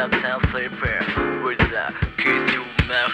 la mer with peur. Voilà, que tout meurt,